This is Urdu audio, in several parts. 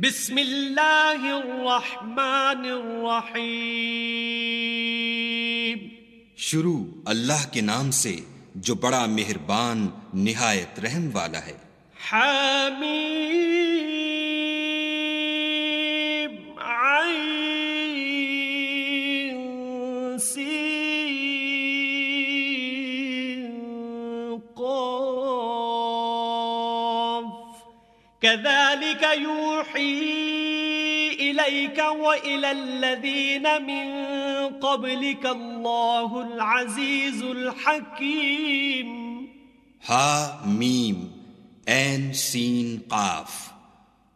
بسم اللہ الرحمن الرحیم۔ شروع اللہ کے نام سے جو بڑا مہربان نہایت رحم والا ہے۔ حمیم كذلك يوحي إليك وإلى الذين من قبلك الله العزيز الحكيم. ہا میم این سین قاف.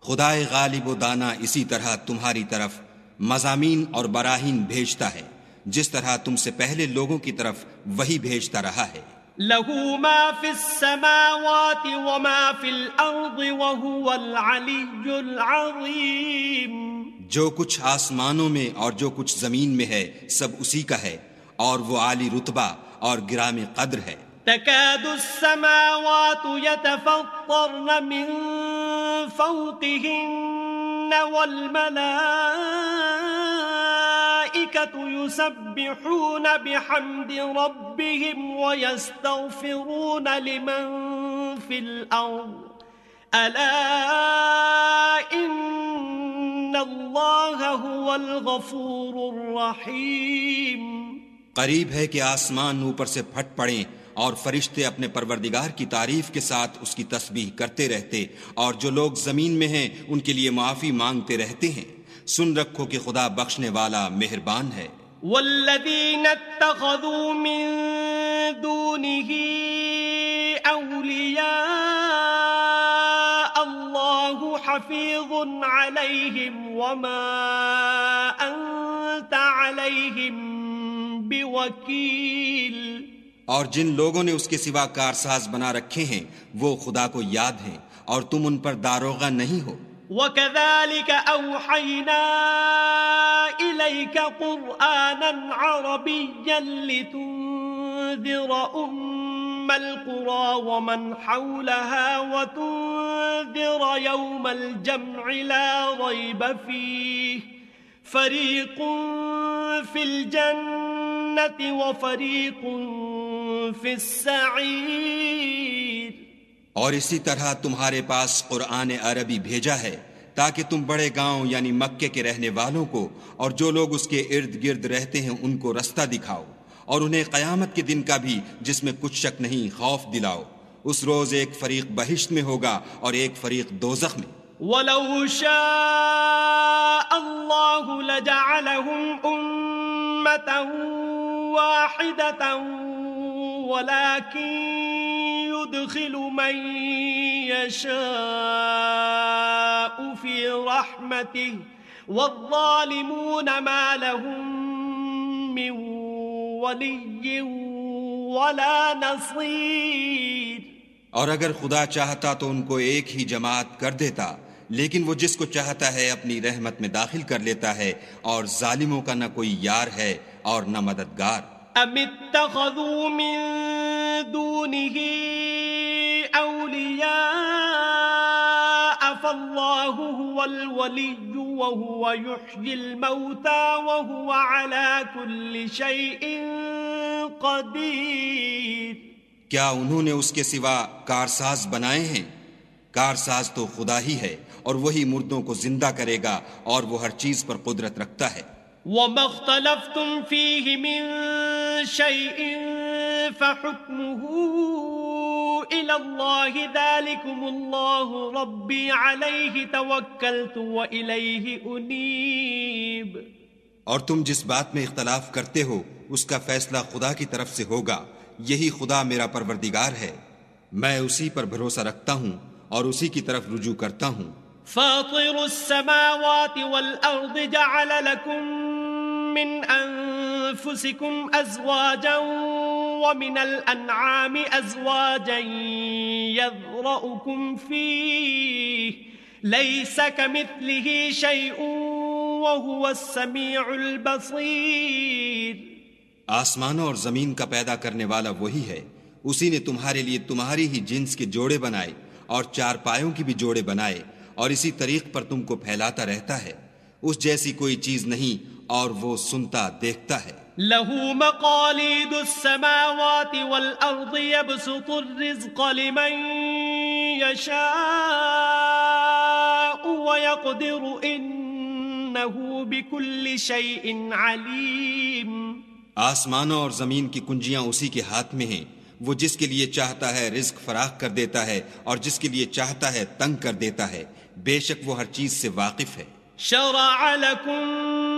خدائے غالب و دانا اسی طرح تمہاری طرف مضامین اور براہین بھیجتا ہے، جس طرح تم سے پہلے لوگوں کی طرف وہی بھیجتا رہا ہے۔ له ما في السماوات وما في الأرض وهو العلي العظيم. جو کچھ آسمانوں میں اور جو کچھ زمین میں ہے سب اسی کا ہے اور وہ عالی رتبہ اور گرام قدر ہے۔ تكاد السماوات يتفطرن من فوقهن والملائكة يسبحون بحمد ربهم ويستغفرون لمن في الأرض. ألا إن الله هو الغفور الرحيم. قریب ہے کہ آسمان اوپر سے پھٹ پڑیں اور فرشتے اپنے پروردگار کی تعریف کے ساتھ اس کی تسبیح کرتے رہتے اور جو لوگ زمین میں ہیں ان کے لیے معافی مانگتے رہتے ہیں۔ سن رکھو کہ خدا بخشنے والا مہربان ہے۔ والذين اتخذوا من دونه أولياء الله حفيظ عليهم وما أنت عليهم بوكيل اور جن لوگوں نے اس کے سوا کارساز بنا رکھے ہیں وہ خدا کو یاد ہیں اور تم ان پر داروغہ نہیں ہو۔ وكذلك أوحينا إليك قرآنا عربيا لتنذر أم القرى ومن حولها وتنذر يوم الجمع لا ريب فيه فريق في الجنة وفريق في السعير اور اسی طرح تمہارے پاس قرآن عربی بھیجا ہے تاکہ تم بڑے گاؤں یعنی مکے کے رہنے والوں کو اور جو لوگ اس کے ارد گرد رہتے ہیں ان کو رستہ دکھاؤ اور انہیں قیامت کے دن کا بھی جس میں کچھ شک نہیں خوف دلاؤ۔ اس روز ایک فریق بہشت میں ہوگا اور ایک فریق دوزخ میں۔ ولو شاء الله لجعلهم أمة واحدة ولكن يدخل من يشاء في رحمته والظالمون ما لهم من ولي ولا نصير۔ اور اگر خدا چاہتا تو ان کو ایک ہی جماعت کر دیتا، لیکن وہ جس کو چاہتا ہے اپنی رحمت میں داخل کر لیتا ہے، اور ظالموں کا نہ کوئی یار ہے اور نہ مددگار۔ ام اتخذوا من دونه اولیاء هو وهو يحيي الموتى وهو على كل شيء قدير کیا انہوں نے اس کے سوا کارساز بنائے ہیں؟ کارساز تو خدا ہی ہے اور وہی مردوں کو زندہ کرے گا اور وہ ہر چیز پر قدرت رکھتا ہے۔ وما اختلفتم فيه من شيء فحكمه إلى الله. ذلكم الله ربي عليه توكلت وإليه أنيب. اور تم جس بات میں اختلاف کرتے ہو اس کا فیصلہ خدا کی طرف سے ہوگا یہی خدا میرا پروردگار ہے۔ میں اسی پر بھروسہ رکھتا ہوں اور اسی کی طرف رجوع کرتا ہوں۔ فاطر السماوات والأرض جعل لكم من أنفسكم أزواجا ومن الأنعام أزواجا يذرأكم فيه، ليس كمثله شيء وهو السميع البصير۔ آسمانوں اور زمین کا پیدا کرنے والا وہی ہے، اسی نے تمہارے لیے تمہاری ہی جنس کے جوڑے بنائے اور چار پایوں کی بھی جوڑے بنائے اور اسی طریق پر تم کو پھیلاتا رہتا ہے۔ اس جیسی کوئی چیز نہیں اور وہ سنتا دیکھتا ہے۔ له مقاليد السماوات والأرض يبسط الرزق لمن يشاء ويقدر إنه بكل شيء عليم آسمانوں اور زمین کی کنجیاں اسی کے ہاتھ میں ہیں۔ وہ جس کے لیے چاہتا ہے رزق فراخ کر دیتا ہے اور جس کے لیے چاہتا ہے تنگ کر دیتا ہے۔ بے شک وہ ہر چیز سے واقف ہے۔ شرع لكم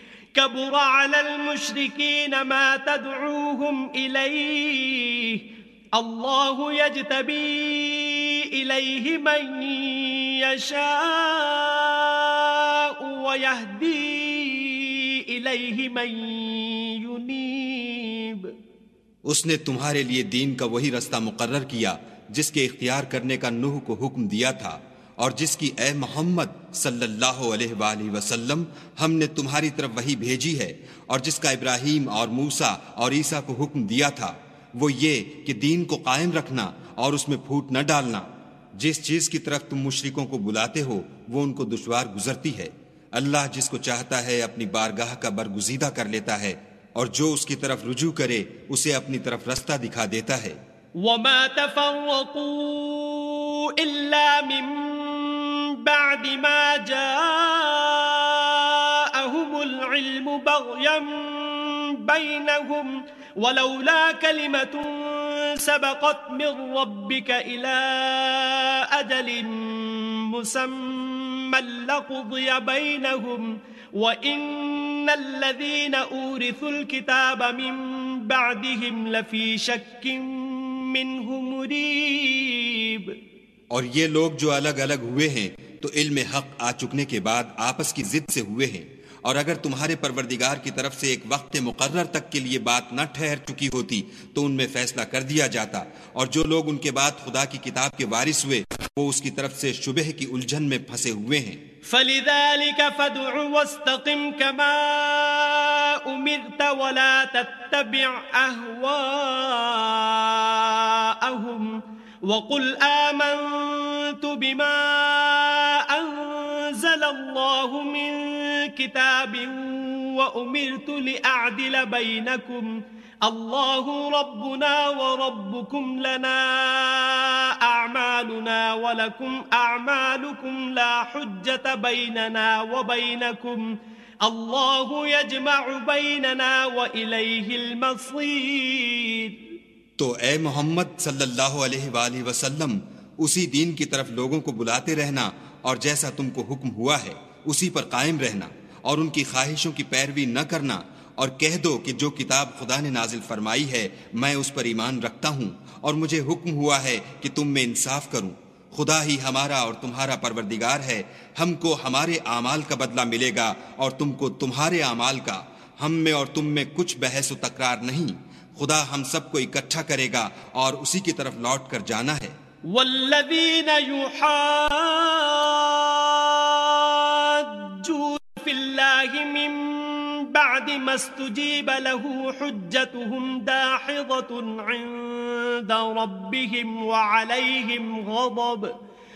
كبر على المشركين ما تدعوهم إليه. الله يجتبي إليه من يشاء ويهدي إليه من ينيب. اس نے تمہارے لیے دین کا وہی رستہ مقرر کیا جس کے اختیار کرنے کا نوح کو حکم دیا تھا۔ اور جس کی اے محمد صلی اللہ علیہ وآلہ وسلم، ہم نے تمہاری طرف وہی بھیجی ہے، اور جس کا ابراہیم اور موسا اور عیسیٰ کو حکم دیا تھا، وہ یہ کہ دین کو قائم رکھنا اور اس میں پھوٹ نہ ڈالنا۔ جس چیز کی طرف تم مشرکوں کو بلاتے ہو، وہ ان کو دشوار گزرتی ہے۔ اللہ جس کو چاہتا ہے، اپنی بارگاہ کا برگزیدہ کر لیتا ہے، اور جو اس کی طرف رجوع کرے، اسے اپنی طرف رستہ دکھا دیتا ہے۔ وما تفرقوا الا من بعد ما جاءهم العلم بغيا بينهم ولولا كلمة سبقت من ربك إلى أجل مسمى لقضي بينهم وإن الذين أورثوا الكتاب من بعدهم لفي شك منه مريب. اور یہ لوگ جو الگ الگ ہوئے ہیں تو علم حق آ چکنے کے بعد آپس کی ضد سے ہوئے ہیں۔ اور اگر تمہارے پروردگار کی طرف سے ایک وقت مقرر تک کے لیے بات نہ ٹھہر چکی ہوتی، تو ان میں فیصلہ کر دیا جاتا۔ اور جو لوگ ان کے بعد خدا کی کتاب کے وارث ہوئے، وہ اس کی طرف سے شبہ کی الجھن میں پھنسے ہوئے ہیں۔ فَلِذَلِكَ فَدْعُ وَاسْتَقِمْ كَمَا أُمِرْتَ وَلَا تَتَّبِعْ أَهْوَاءَهُمْ وقل آمنت بما أنزل الله من كتاب وأمرت لأعدل بينكم الله ربنا وربكم لنا أعمالنا ولكم أعمالكم لا حجة بيننا وبينكم الله يجمع بيننا وإليه المصير تو اے محمد صلی اللہ علیہ وآلہ وسلم، اسی دین کی طرف لوگوں کو بلاتے رہنا اور جیسا تم کو حکم ہوا ہے، اسی پر قائم رہنا اور ان کی خواہشوں کی پیروی نہ کرنا اور کہہ دو کہ جو کتاب خدا نے نازل فرمائی ہے، میں اس پر ایمان رکھتا ہوں اور مجھے حکم ہوا ہے کہ تم میں انصاف کروں۔ خدا ہی ہمارا اور تمہارا پروردگار ہے، ہم کو ہمارے اعمال کا بدلہ ملے گا اور تم کو تمہارے اعمال کا۔ ہم میں اور تم میں کچھ بحث و تکرار نہیں۔ خدا ہم سب کو اکٹھا کرے گا اور اسی کی طرف لوٹ کر جانا ہے۔ والذین یحاجون فی اللہ من بعد ما استجیب له حجتهم داحظة عند ربهم وعليهم غضب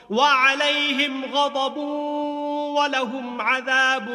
وعليهم غضب ولهم عذاب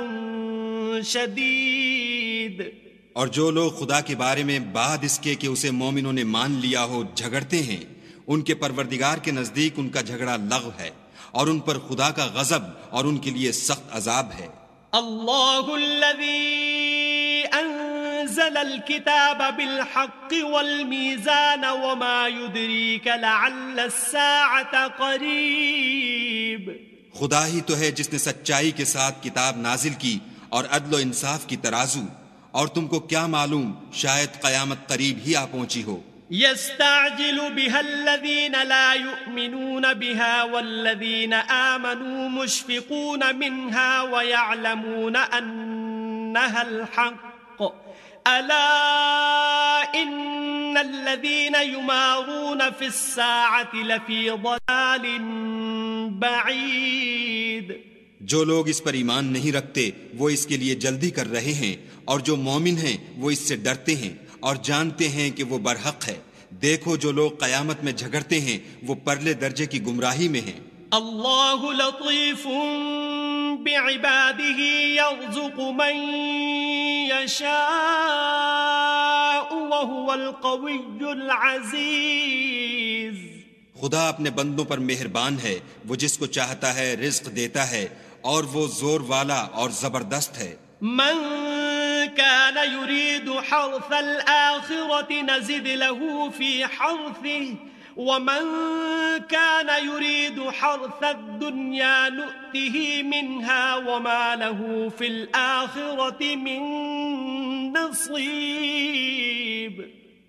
شدید۔ اور جو لوگ خدا کے بارے میں بعد اس کے کہ اسے مومنوں نے مان لیا ہو جھگڑتے ہیں ان کے پروردگار کے نزدیک ان کا جھگڑا لغو ہے اور ان پر خدا کا غضب اور ان کے لیے سخت عذاب ہے۔ اللہ الذي انزل الكتاب بالحق والمیزان وما يدريك لعل الساعة قریب۔ خدا ہی تو ہے جس نے سچائی کے ساتھ کتاب نازل کی اور عدل و انصاف کی ترازو۔ اور تم کو کیا معلوم شاید قیامت قریب ہی آ پہنچی ہو۔ يستعجل بها الذين لا يؤمنون بها والذين آمنوا مشفقون منها ويعلمون أنها الحق۔ ألا إن الذين يمارون في الساعة لفي ضلال بعيد جو لوگ اس پر ایمان نہیں رکھتے وہ اس کے لیے جلدی کر رہے ہیں اور جو مومن ہیں وہ اس سے ڈرتے ہیں اور جانتے ہیں کہ وہ برحق ہے۔ دیکھو جو لوگ قیامت میں جھگڑتے ہیں وہ پرلے درجے کی گمراہی میں ہیں۔ اللہ لطیف بعباده يرزق من يشاء وهو القوي العزيز خدا اپنے بندوں پر مہربان ہے وہ جس کو چاہتا ہے رزق دیتا ہے۔ اور وہ زور والا اور زبردست ہے۔ من كان يريد حرث الآخرة نزد له في حرثه ومن كان يريد حرث الدنيا نؤته منها وما له في الآخرة من نصيب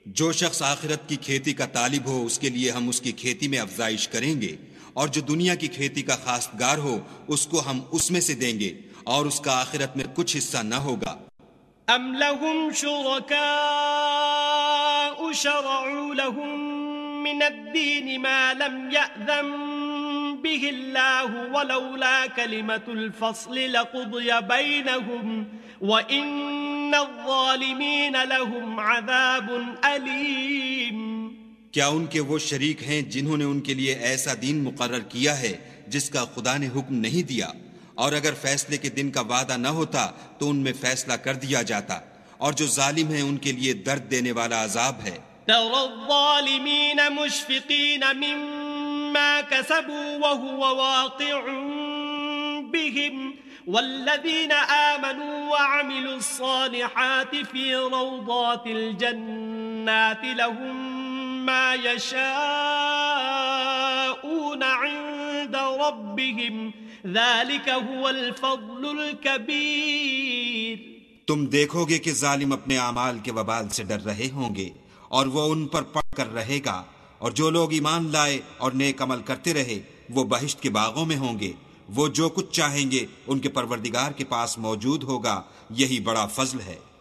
جو شخص آخرت کی کھیتی کا طالب ہو اس کے لیے ہم اس کی کھیتی میں افزائش کریں گے۔ اور جو دنیا کی کھیتی کا خاص گار ہو، اس کو ہم اس میں سے دیں گے اور اس کا آخرت میں کچھ حصہ نہ ہوگا۔ ام لهم شركاء شرعوا لهم من الدين ما لم يأذن به الله ولولا كلمة الفصل لقضي بينهم وإن الظالمين لهم عذاب أليم کیا ان کے وہ شریک ہیں جنہوں نے ان کے لیے ایسا دین مقرر کیا ہے جس کا خدا نے حکم نہیں دیا؟ اور اگر فیصلے کے دن کا وعدہ نہ ہوتا تو ان میں فیصلہ کر دیا جاتا، اور جو ظالم ہیں ان کے لیے درد دینے والا عذاب ہے۔ ترى الظالمين مشفقين مما كسبوا وهو واقع بهم، والذين آمنوا وعملوا الصالحات في روضات الجنات لهم ما يشاءون عند ربهم ذلك هو الفضل الكبير تم دیکھو گے کہ ظالم اپنے اعمال کے وبال سے ڈر رہے ہوں گے اور وہ ان پر پڑ کر رہے گا اور جو لوگ ایمان لائے اور نیک عمل کرتے رہے وہ بہشت کے باغوں میں ہوں گے۔ وہ جو کچھ چاہیں گے ان کے پروردگار کے پاس موجود ہوگا، یہی بڑا فضل ہے۔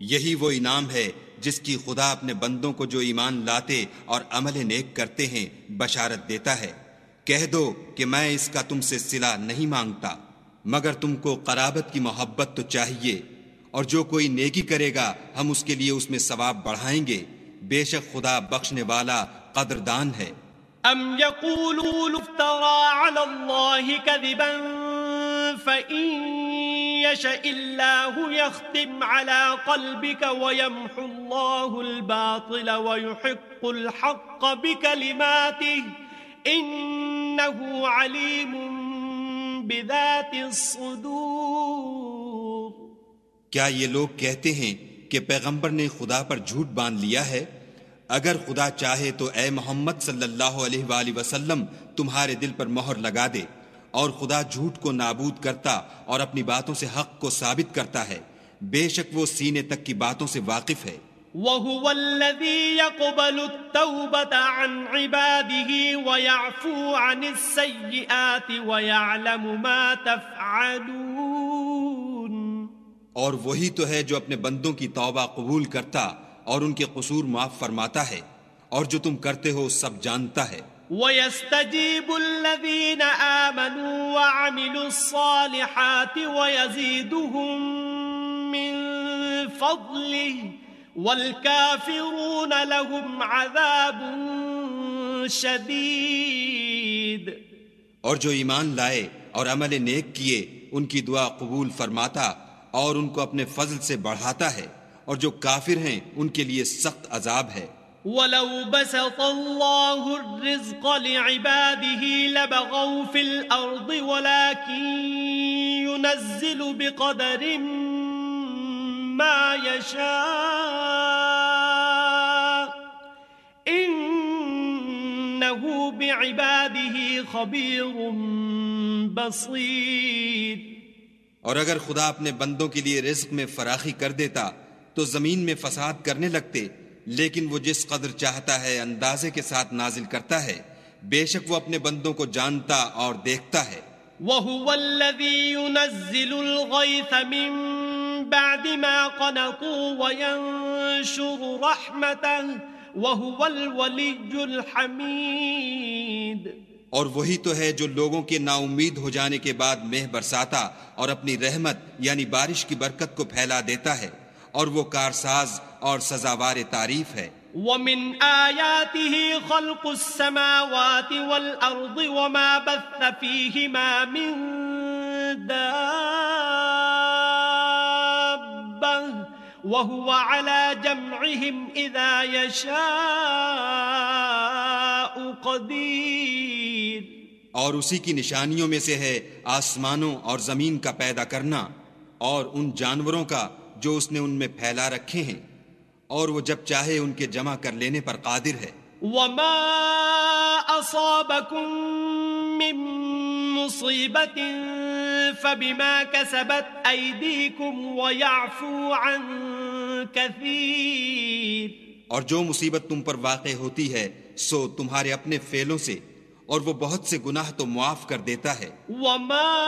یہی وہ انعام ہے جس کی خدا اپنے بندوں کو جو ایمان لاتے اور عمل نیک کرتے ہیں، بشارت دیتا ہے۔ کہہ دو کہ میں اس کا تم سے صلہ نہیں مانگتا، مگر تم کو قرابت کی محبت تو چاہیے۔ اور جو کوئی نیکی کرے گا، ہم اس کے لیے اس میں ثواب بڑھائیں گے۔ بے شک خدا بخشنے والا قدردان ہے۔ أم يقولون افترى على الله كذبا فإن يشاء الله يختم على قلبك ويمحو الله الباطل ويحق الحق بكلماته إنه عليم بذات الصدور کیا یہ لوگ کہتے ہیں کہ پیغمبر نے خدا پر جھوٹ باندھ لیا ہے؟ اگر خدا چاہے تو اے محمد صلی اللہ علیہ وآلہ وسلم تمہارے دل پر مہر لگا دے۔ اور خدا جھوٹ کو نابود کرتا اور اپنی باتوں سے حق کو ثابت کرتا ہے۔ بے شک وہ سینے تک کی باتوں سے واقف ہے۔ وهو الذي يقبل التوبة عن عباده ويعفو عن السيئات ويعلم ما تفعلون۔ اور وہی تو ہے جو اپنے بندوں کی توبہ قبول کرتا اور ان کے قصور معاف فرماتا ہے اور جو تم کرتے ہو سب جانتا ہے۔ ويستجيب الذين آمنوا وعملوا الصالحات ويزيدهم من فضله والكافرون لهم عذاب شديد اور جو ایمان لائے اور عمل نیک کیے، ان کی دعا قبول فرماتا اور ان کو اپنے فضل سے بڑھاتا ہے، اور جو کافر ہیں، ان کے لیے سخت عذاب ہے۔ ولو بسط الله الرزق لعباده لبغوا في الأرض ولكن ينزل بقدر ما يشاء إنه بعباده خبير بصير۔ اور اگر خدا اپنے بندوں کے لیے رزق میں فراخی کر دیتا تو زمین میں فساد کرنے لگتے لیکن وہ جس قدر چاہتا ہے اندازے کے ساتھ نازل کرتا ہے بے شک وہ اپنے بندوں کو جانتا اور دیکھتا ہے۔ وهو الذي ينزل الغيث من بعد ما قنطوا وينشر رحمته وهو الولي الحميد۔ اور وہی تو ہے جو لوگوں کے نا امید ہو جانے کے بعد مہ برساتا اور اپنی رحمت یعنی بارش کی برکت کو پھیلا دیتا ہے۔ اور وہ کارساز اور سزاوار تعریف ہے۔ ومن آياته خلق السماوات والأرض وما بث فيهما من دابة وهو على جمعهم إذا يشاء قدير۔ اور اسی کی نشانیوں میں سے ہے آسمانوں اور زمین کا پیدا کرنا اور ان جانوروں کا جو اس نے ان میں پھیلا رکھے ہیں اور وہ جب چاہے ان کے جمع کر لینے پر قادر ہے۔ وما أصابكم من مصيبة فبما كسبت أيديكم ويعفو عن كثير۔ اور جو مصیبت تم پر واقع ہوتی ہے سو تمہارے اپنے فیلوں سے اور وہ بہت سے گناہ تو معاف کر دیتا ہے۔ وما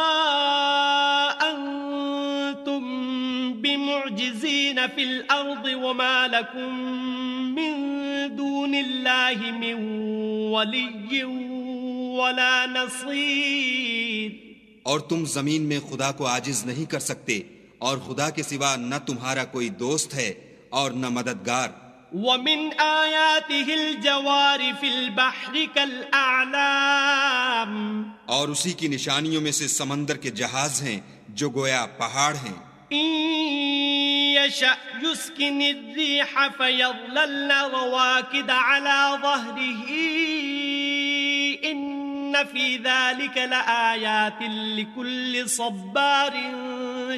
أنتم بمعجزين في الأرض وما لكم من دون الله من ولي ولا نصير. اور تم زمین میں خدا کو عاجز نہیں کر سکتے اور خدا کے سوا نہ تمہارا کوئی دوست ہے اور نہ مددگار۔ ومن آياته الجوار في البحر كالأعلام اور اسی کی نشانیوں میں سے سمندر کے جہاز ہیں جو گویا پہاڑ ہیں۔ يشأ يسكن الريح فيظللن رواكد على ظهره إن في ذلك لآيات لكل صبار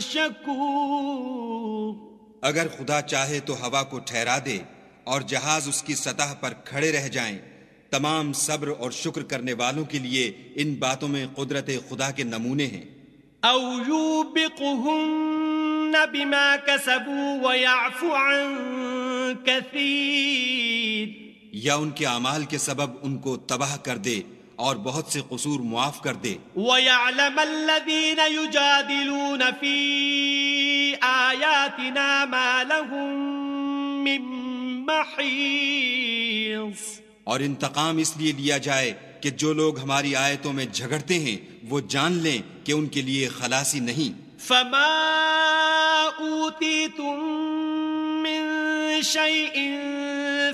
شكور اگر خدا چاہے تو ہوا کو ٹھہرا دے اور جہاز اس کی سطح پر کھڑے رہ جائیں۔ تمام صبر اور شکر کرنے والوں کے لیے ان باتوں میں قدرت خدا کے نمونے ہیں۔ أو يوبقهن بما كسبوا ويعفو عن كثير۔ یا ان کے اعمال کے سبب ان کو تباہ کر دے اور بہت سے قصور معاف کر دے۔ ويعلم الذين يجادلون في آياتنا ما لهم من محيص۔ اور انتقام اس لیے لیا جائے کہ جو لوگ ہماری آیتوں میں جھگڑتے ہیں وہ جان لیں کہ ان کے لیے خلاصی نہیں۔ فما أوتيتم من شيء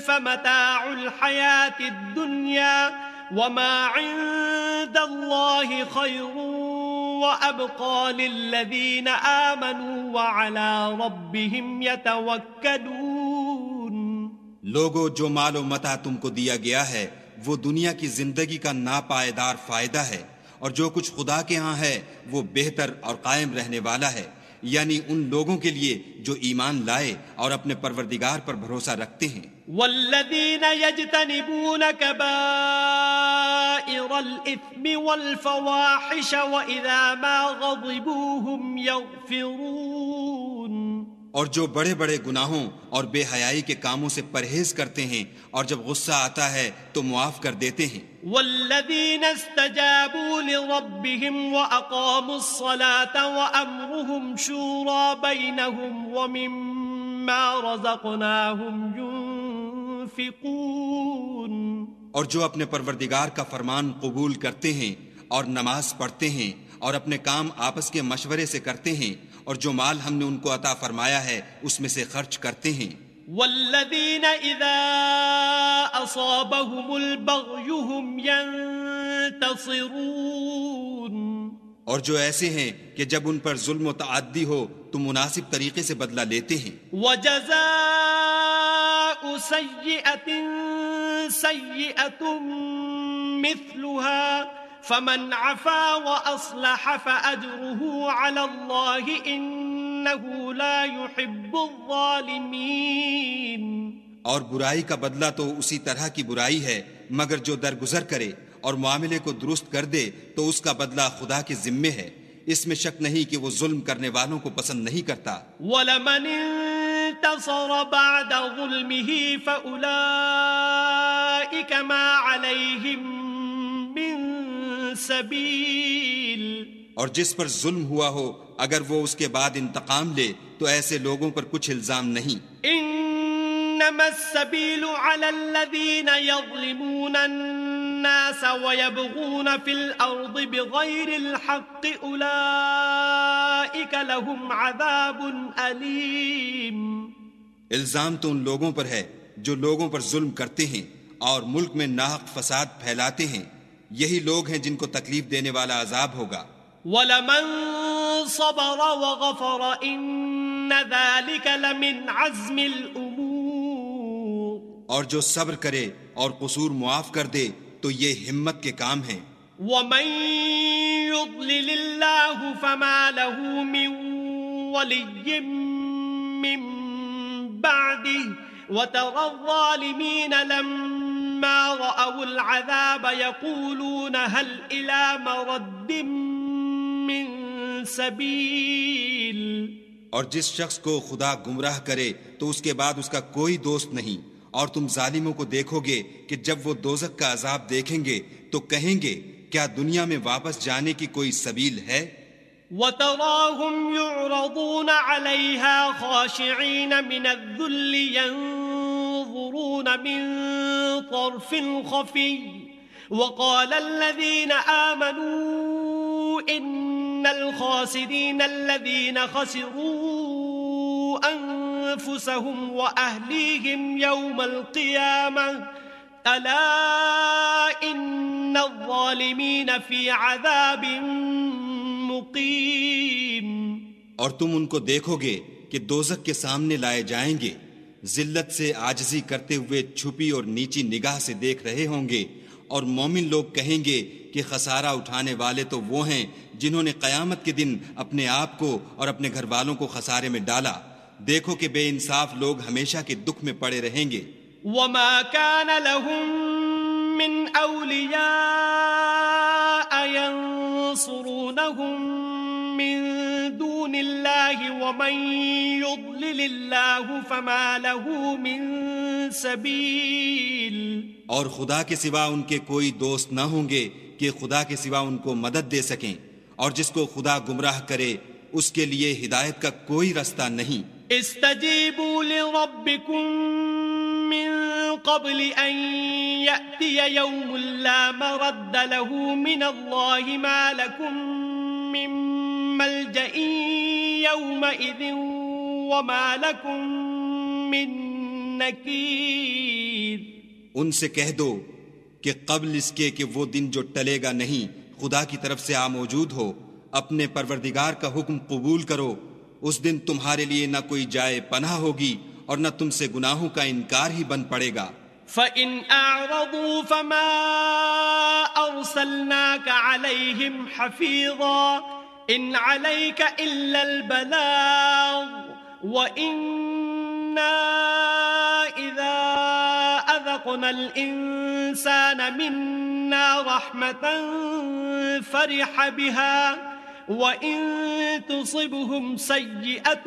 فمتاع الحياة الدنيا وما عند الله خير وأبقى للذين آمنوا وعلى ربهم يتوكلون لوگو، جو مال و متا تم کو دیا گیا ہے، وہ دنیا کی زندگی کا ناپائیدار فائدہ ہے۔ اور جو کچھ خدا کے ہاں ہے، وہ بہتر اور قائم رہنے والا ہے۔ یعنی ان لوگوں کے لیے جو ایمان لائے اور اپنے پروردگار پر بھروسہ رکھتے ہیں۔ والذین یجتنبون کبائر الاثم والفواحش واذا ما غضبوهم یغفرون اور جو بڑے بڑے گناہوں اور بے حیائی کے کاموں سے پرہیز کرتے ہیں اور جب غصہ آتا ہے تو معاف کر دیتے ہیں۔ والذين استجابوا لربهم وأقاموا الصلاة وأمرهم شورى بينهم ومما رزقناهم ينفقون۔ اور جو اپنے پروردگار کا فرمان قبول کرتے ہیں اور نماز پڑھتے ہیں اور اپنے کام آپس کے مشورے سے کرتے ہیں اور جو مال ہم نے ان کو عطا فرمایا ہے اس میں سے خرچ کرتے ہیں۔ والذين إذا أصابهم البغي هم ينتصرون۔ اور جو ایسے ہیں کہ جب ان پر ظلم و تعدی ہو تو مناسب طریقے سے بدلہ لیتے ہیں۔ وجزاؤهم جزاء سيئة سيئة مثلها۔ فمن عفا وأصلح فأجره على الله إنه لا يحب الظالمين. اور برائی کا بدلہ تو اسی طرح کی برائی ہے مگر جو درگزر کرے اور معاملے کو درست کر دے تو اس کا بدلہ خدا کے ذمے ہے۔ اس میں شک نہیں کہ وہ ظلم کرنے والوں کو پسند نہیں کرتا۔ وَلَمَنِ انتصر بعد ظلمه فأولئك ما عليهم سبيل اور جس پر ظلم ہوا ہو اگر وہ اس کے بعد انتقام لے تو ایسے لوگوں پر کچھ الزام نہیں۔ انما السبيل على الذين يظلمون الناس ويبغون في الارض بغير الحق اولئك لهم عذاب اليم الزام تو ان لوگوں پر ہے جو لوگوں پر ظلم کرتے ہیں اور ملک میں ناحق فساد پھیلاتے ہیں۔ یہی لوگ ہیں جن کو تکلیف دینے والا عذاب ہوگا۔ ولمن صبر وغفر ان ذلك لمن عزم الامور اور جو صبر کرے اور قصور معاف کر دے تو یہ ہمت کے کام ہیں۔ ومن يضلل الله فما له من ولي من بعده وترى الظالمين لما رأوا العذاب يقولون هل إلى مرد من سبيل اور جس شخص کو خدا گمراہ کرے تو اس کے بعد اس کا کوئی دوست نہیں۔ اور تم ظالموں کو دیکھو گے کہ جب وہ دوزک کا عذاب دیکھیں گے تو کہیں گے کیا دنیا میں واپس جانے کی کوئی سبیل ہے؟ وتراهم يعرضون عليها خاشعين من الذل ينظرون من طرف خفي وقال الذين آمنوا إن الخاسرين الذين خسروا أنفسهم وأهليهم يوم القيامة ألا إن الظالمين في عذاب مقيم اور تم ان کو دیکھو گے کہ دوزک کے سامنے لائے جائیں گے۔ ذلت سے آجزی کرتے ہوئے چھپی اور نیچی نگاہ سے دیکھ رہے ہوں گے اور مومن لوگ کہیں گے کہ خسارہ اٹھانے والے تو وہ ہیں جنہوں نے قیامت کے دن اپنے آپ کو اور اپنے گھر والوں کو خسارے میں ڈالا۔ دیکھو کہ بے انصاف لوگ ہمیشہ کے دکھ میں پڑے رہیں گے۔ وما كان لهم من أولياء ينصرونهم الله ومن يضلل الله فما له من سبيل. اور خدا کے سوا ان کے کوئی دوست نہ ہوں گے کہ خدا کے سوا ان کو مدد دے سکیں اور جس کو خدا گمراہ کرے اس کے لیے ہدایت کا کوئی رستہ نہیں۔ استجيبوا لربكم من قبل أن يأتي يوم لا مرد له من الله ما لكم من ملجأ يومئذ وما لكم من نكير ان سے کہہ دو کہ قبل اس کے کہ وہ دن جو ٹلے گا نہیں خدا کی طرف سے آ موجود ہو اپنے پروردگار کا حکم قبول کرو۔ اس دن تمہارے لیے نہ کوئی جائے پناہ ہوگی اور نہ تم سے گناہوں کا انکار ہی بن پڑے گا۔ فَإِنْ أَعْرَضُوا فَمَا أَرْسَلْنَاكَ عَلَيْهِمْ حَفِيظًا إِنْ عَلَيْكَ إِلَّا الْبَلَاغُ وَإِنَّا إِذَا أَذَقْنَا الْإِنسَانَ مِنَّا رَحْمَةً فَرِحَ بِهَا وَإِن تُصِبْهُمْ سَيِّئَةٌ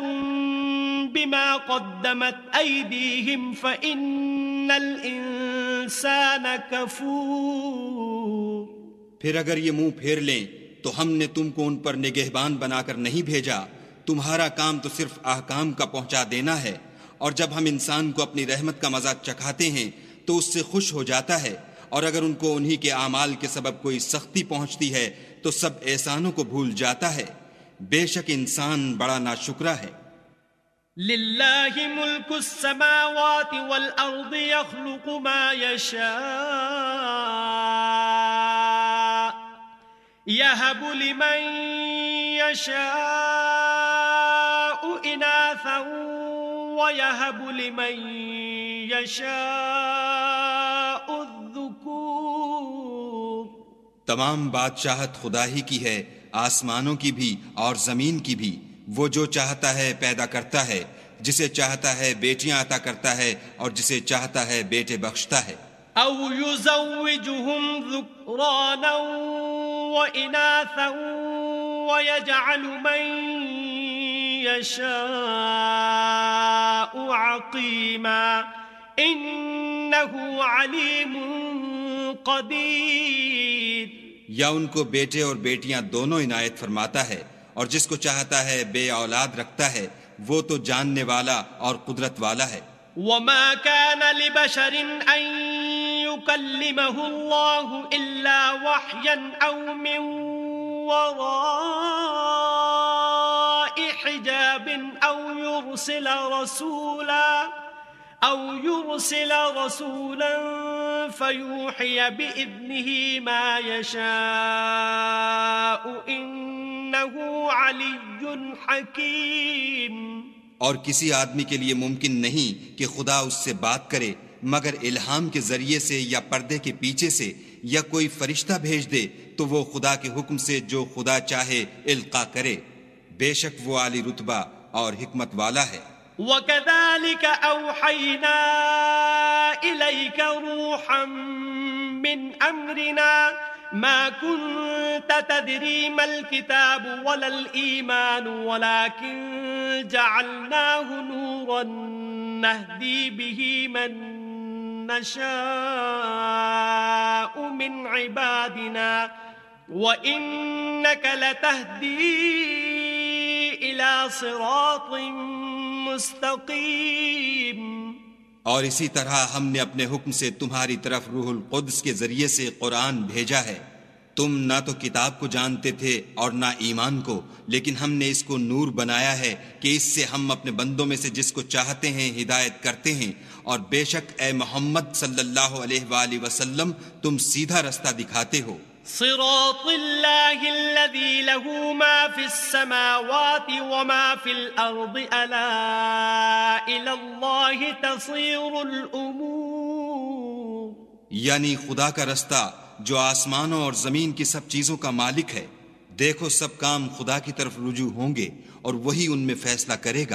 بِمَا قَدَّمَتْ أَيْدِيهِمْ فَإِنَّ الْإِنسَانَ كَفُورٌ پھر اگر یہ منہ پھیر لیں تو ہم نے تم کو ان پر نگہبان بنا کر نہیں بھیجا۔ تمہارا کام تو صرف احکام کا پہنچا دینا ہے۔ اور جب ہم انسان کو اپنی رحمت کا مزہ چکھاتے ہیں، تو اس سے خوش ہو جاتا ہے۔ اور اگر ان کو انہی کے اعمال کے سبب کوئی سختی پہنچتی ہے، تو سب احسانوں کو بھول جاتا ہے۔ بے شک انسان بڑا ناشکرا ہے۔ لله ملك السماوات والأرض يخلق ما يشاء يهب لمن يشاء إناثا ويهب لمن يشاء الذكور. تمام بادشاہت خدا ہی کی ہے آسمانوں کی بھی اور زمین کی بھی۔ وہ جو چاہتا ہے پیدا کرتا ہے جسے چاہتا ہے بیٹیاں عطا کرتا ہے اور جسے چاہتا ہے بیٹے بخشتا ہے۔ أو يزوجهم ذكرانا وإناثا ويجعل من يشاء عقيما إنه عليم قدير. یا ان کو بیٹے اور بیٹیاں دونوں عنایت فرماتا ہے اور جس کو چاہتا ہے بے اولاد رکھتا ہے وہ تو جاننے والا اور قدرت والا ہے۔ وما كان لبشر أن يكلمه الله إلا وحيا أو من وراء حجاب أو يرسل رسولا أو يرسل رسولا فيوحي بإذنه ما يشاء إنه علي حكيم اور کسی آدمی کے لیے ممکن نہیں کہ خدا اس سے بات کرے مگر الہام کے ذریعے سے یا پردے کے پیچھے سے یا کوئی فرشتہ بھیج دے تو وہ خدا کے حکم سے جو خدا چاہے القا کرے۔ بے شک وہ عالی رتبہ اور حکمت والا ہے۔ وكذلك أوحينا إليك روحا من أمرنا ما كنت تدري ما الكتاب ولا الإيمان ولكن جعلناه نورا نهدي به من نشاء من عبادنا وإنك لتهدي إلى صراط مستقيم۔ اور اسی طرح ہم نے اپنے حکم سے تمہاری طرف روح القدس کے ذریعے سے قرآن بھیجا ہے۔ تم نہ تو کتاب کو جانتے تھے اور نہ ایمان کو لیکن ہم نے اس کو نور بنایا ہے کہ اس سے ہم اپنے بندوں میں سے جس کو چاہتے ہیں ہدایت کرتے ہیں۔ اور بے شک اے محمد صلی اللہ علیہ وآلہ وسلم تم سیدھا رستہ دکھاتے ہو۔ صراط الله الذي له ما في السماوات وما في الأرض ألا إلى الله تصير الأمور یعنی خدا کا رستہ جو آسمانوں اور زمین کی سب چیزوں کا مالک ہے، دیکھو سب کام خدا کی طرف رجوع ہوں گے اور وہی ان میں فیصلہ کرے گا۔